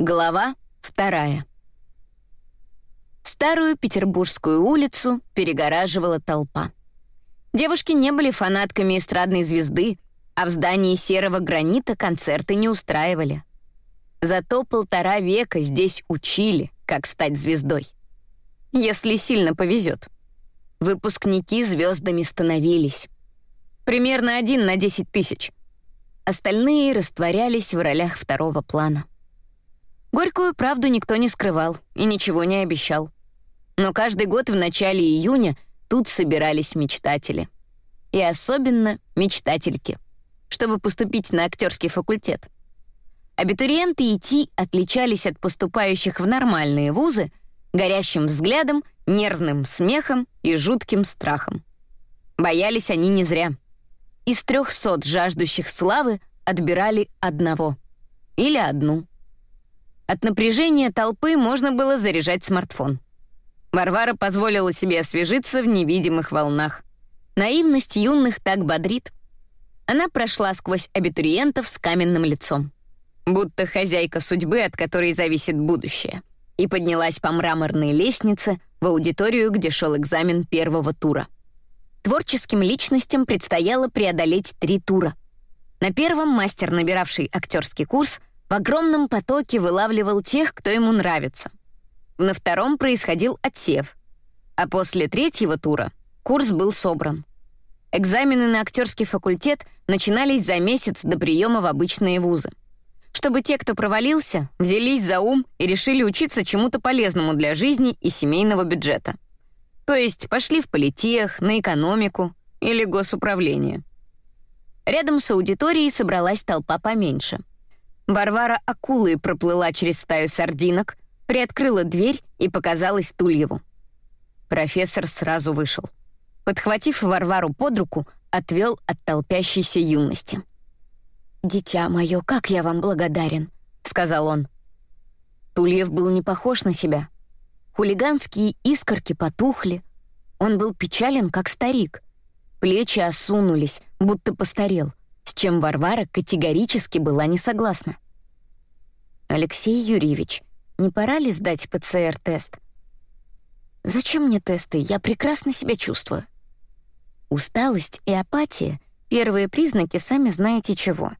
Глава вторая. Старую Петербургскую улицу перегораживала толпа. Девушки не были фанатками эстрадной звезды, а в здании серого гранита концерты не устраивали. Зато полтора века здесь учили, как стать звездой. Если сильно повезет. Выпускники звездами становились. Примерно один на десять тысяч. Остальные растворялись в ролях второго плана. Горькую правду никто не скрывал и ничего не обещал. Но каждый год в начале июня тут собирались мечтатели. И особенно мечтательки, чтобы поступить на актерский факультет. Абитуриенты ИТ отличались от поступающих в нормальные вузы горящим взглядом, нервным смехом и жутким страхом. Боялись они не зря. Из трехсот жаждущих славы отбирали одного. Или одну. От напряжения толпы можно было заряжать смартфон. Варвара позволила себе освежиться в невидимых волнах. Наивность юных так бодрит. Она прошла сквозь абитуриентов с каменным лицом. Будто хозяйка судьбы, от которой зависит будущее. И поднялась по мраморной лестнице в аудиторию, где шел экзамен первого тура. Творческим личностям предстояло преодолеть три тура. На первом мастер, набиравший актерский курс, в огромном потоке вылавливал тех, кто ему нравится. На втором происходил отсев, а после третьего тура курс был собран. Экзамены на актерский факультет начинались за месяц до приема в обычные вузы. Чтобы те, кто провалился, взялись за ум и решили учиться чему-то полезному для жизни и семейного бюджета. То есть пошли в политех, на экономику или госуправление. Рядом с аудиторией собралась толпа поменьше — Варвара акулой проплыла через стаю сардинок, приоткрыла дверь и показалась Тульеву. Профессор сразу вышел. Подхватив Варвару под руку, отвел от толпящейся юности. «Дитя мое, как я вам благодарен», — сказал он. Тульев был не похож на себя. Хулиганские искорки потухли. Он был печален, как старик. Плечи осунулись, будто постарел с чем Варвара категорически была не согласна. «Алексей Юрьевич, не пора ли сдать ПЦР-тест?» «Зачем мне тесты? Я прекрасно себя чувствую». Усталость и апатия — первые признаки сами знаете чего.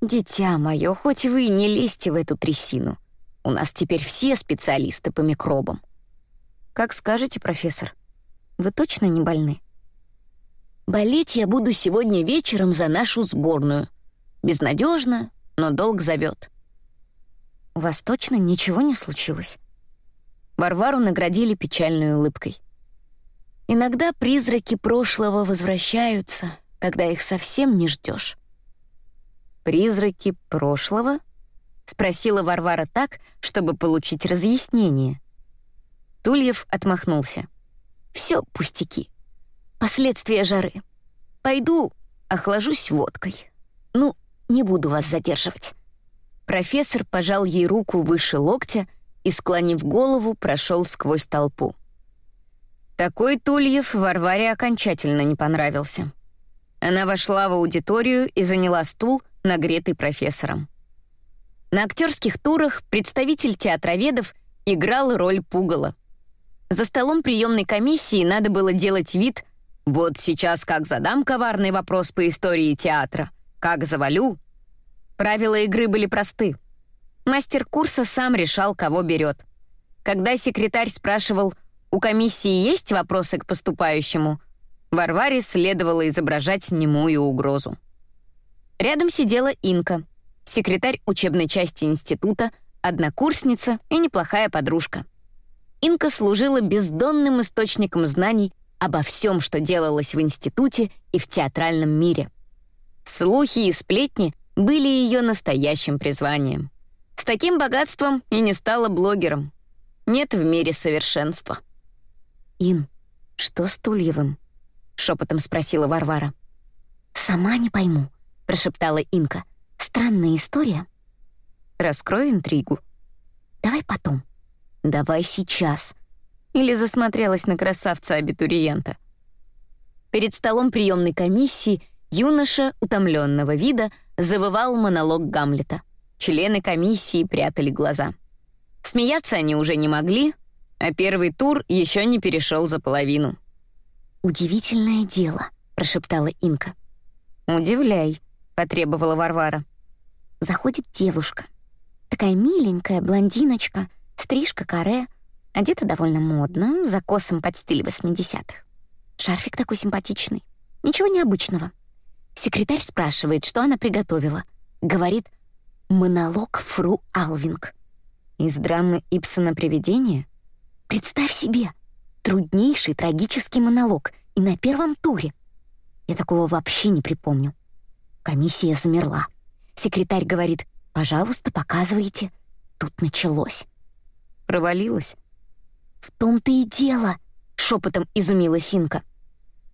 «Дитя мое, хоть вы и не лезьте в эту трясину. У нас теперь все специалисты по микробам». «Как скажете, профессор. Вы точно не больны?» Болеть я буду сегодня вечером за нашу сборную. Безнадежно, но долг зовет. У вас точно ничего не случилось? Варвару наградили печальной улыбкой. Иногда призраки прошлого возвращаются, когда их совсем не ждешь. «Призраки прошлого?» — спросила Варвара так, чтобы получить разъяснение. Тульев отмахнулся. «Все пустяки. Последствия жары. Пойду охлажусь водкой. Ну, не буду вас задерживать». Профессор пожал ей руку выше локтя и, склонив голову, прошел сквозь толпу. Такой Тульев Варваре окончательно не понравился. Она вошла в аудиторию и заняла стул, нагретый профессором. На актерских турах представитель театроведов играл роль пугала. За столом приемной комиссии надо было делать вид, вот сейчас как задам коварный вопрос по истории театра, как завалю. Правила игры были просты. Мастер курса сам решал, кого берет. Когда секретарь спрашивал, у комиссии есть вопросы к поступающему, Варваре следовало изображать немую угрозу. Рядом сидела Инка, секретарь учебной части института, однокурсница и неплохая подружка. Инка служила бездонным источником знаний обо всем, что делалось в институте и в театральном мире. Слухи и сплетни были ее настоящим призванием. С таким богатством и не стала блогером. Нет в мире совершенства. «Ин, что с Тульевым?» — шепотом спросила Варвара. «Сама не пойму», — прошептала Инка. «Странная история». «Раскрой интригу». «Давай потом». «Давай сейчас», или засмотрелась на красавца-абитуриента. Перед столом приемной комиссии юноша, утомленного вида, завывал монолог Гамлета. члены комиссии прятали глаза. Смеяться они уже не могли, а первый тур еще не перешел за половину. «Удивительное дело», — прошептала Инка. «Удивляй», — потребовала Варвара. Заходит девушка. Такая миленькая блондиночка, стрижка каре, одета довольно модно, за косом под стиль 80-х. Шарфик такой симпатичный. Ничего необычного. Секретарь спрашивает, что она приготовила. Говорит «Монолог фру Алвинг». Из драмы Ипсона «Привидение»? Представь себе, труднейший трагический монолог и на первом туре. Я такого вообще не припомню. Комиссия замерла. Секретарь говорит «Пожалуйста, показывайте». Тут началось. Провалилась? В том-то и дело, шепотом изумилась Синка.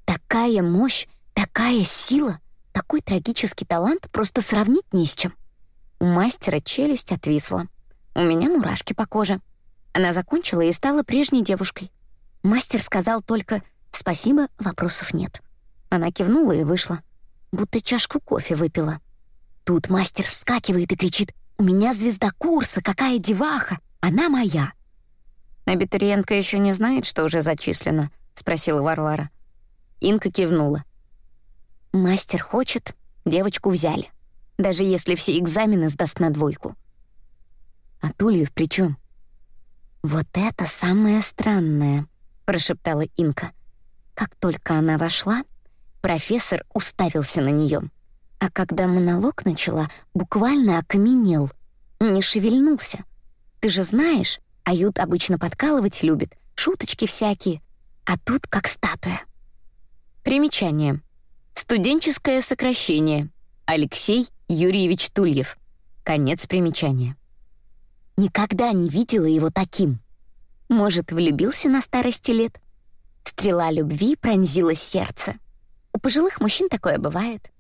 Такая мощь, такая сила, такой трагический талант просто сравнить не с чем. У мастера челюсть отвисла. У меня мурашки по коже. Она закончила и стала прежней девушкой. Мастер сказал только «Спасибо, вопросов нет». Она кивнула и вышла, будто чашку кофе выпила. Тут мастер вскакивает и кричит «У меня звезда курса, какая деваха! Она моя!» «Абитуриентка еще не знает, что уже зачислено?» — спросила Варвара. Инка кивнула. «Мастер хочет, девочку взяли, даже если все экзамены сдаст на двойку». «А Тульев при чем? «Вот это самое странное», — прошептала Инка. Как только она вошла, профессор уставился на нее, а когда монолог начала, буквально окаменел, не шевельнулся. Ты же знаешь, Ают обычно подкалывать любит, шуточки всякие, а тут как статуя. Примечание. Студенческое сокращение. Алексей Юрьевич Тульев. Конец примечания. Никогда не видела его таким. Может, влюбился на старости лет? Стрела любви пронзила сердце. У пожилых мужчин такое бывает.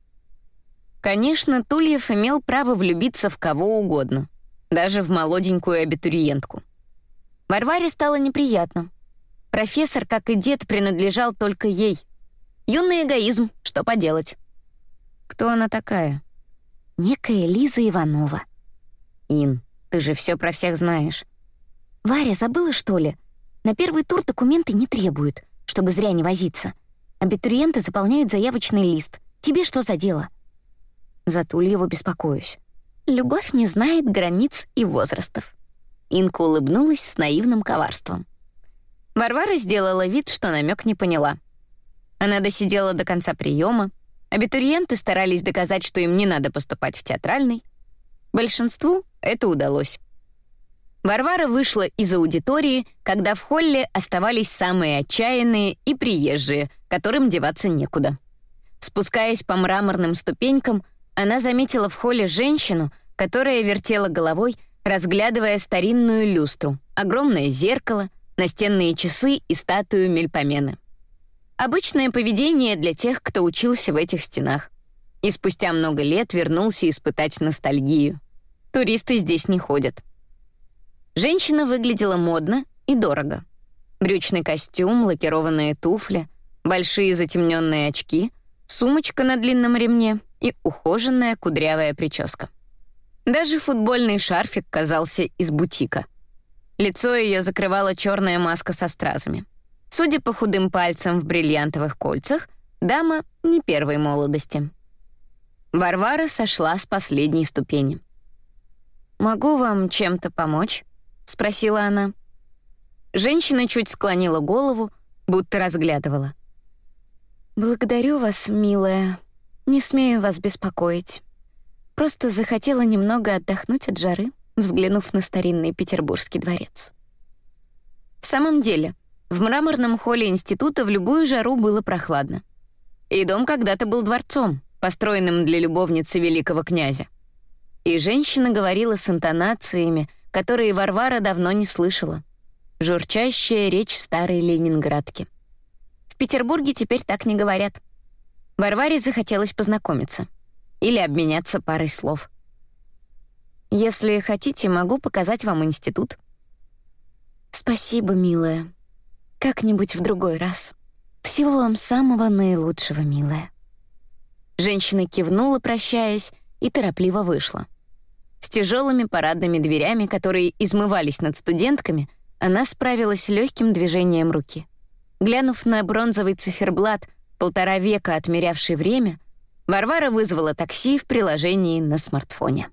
Конечно, Тульев имел право влюбиться в кого угодно, даже в молоденькую абитуриентку. Варваре стало неприятно. Профессор, как и дед, принадлежал только ей. Юный эгоизм, что поделать. Кто она такая? Некая Лиза Иванова. Ин, ты же все про всех знаешь. Варя, забыла, что ли? На первый тур документы не требуют, чтобы зря не возиться. Абитуриенты заполняют заявочный лист. Тебе что за дело? За Тульеву беспокоюсь. Любовь не знает границ и возрастов. Инка улыбнулась с наивным коварством. Варвара сделала вид, что намек не поняла. Она досидела до конца приема. Абитуриенты старались доказать, что им не надо поступать в театральный. Большинству это удалось. Варвара вышла из аудитории, когда в холле оставались самые отчаянные и приезжие, которым деваться некуда. Спускаясь по мраморным ступенькам, она заметила в холле женщину, которая вертела головой разглядывая старинную люстру, огромное зеркало, настенные часы и статую Мельпомены. Обычное поведение для тех, кто учился в этих стенах. И спустя много лет вернулся испытать ностальгию. Туристы здесь не ходят. Женщина выглядела модно и дорого. Брючный костюм, лакированные туфли, большие затемненные очки, сумочка на длинном ремне и ухоженная кудрявая прическа. Даже футбольный шарфик казался из бутика. Лицо ее закрывала черная маска со стразами. Судя по худым пальцам в бриллиантовых кольцах, дама не первой молодости. Варвара сошла с последней ступени. «Могу вам чем-то помочь?» — спросила она. Женщина чуть склонила голову, будто разглядывала. «Благодарю вас, милая. Не смею вас беспокоить. Просто захотела немного отдохнуть от жары, взглянув на старинный петербургский дворец. В самом деле, в мраморном холле института в любую жару было прохладно. И дом когда-то был дворцом, построенным для любовницы великого князя. И женщина говорила с интонациями, которые Варвара давно не слышала. Журчащая речь старой ленинградки. В Петербурге теперь так не говорят. Варваре захотелось познакомиться или обменяться парой слов. Если хотите, могу показать вам институт. Спасибо, милая. Как-нибудь в другой раз. Всего вам самого наилучшего, милая. Женщина кивнула, прощаясь, и торопливо вышла. С тяжелыми парадными дверями, которые измывались над студентками, она справилась легким движением руки. Глянув на бронзовый циферблат, полтора века отмерявший время, Варвара вызвала такси в приложении на смартфоне.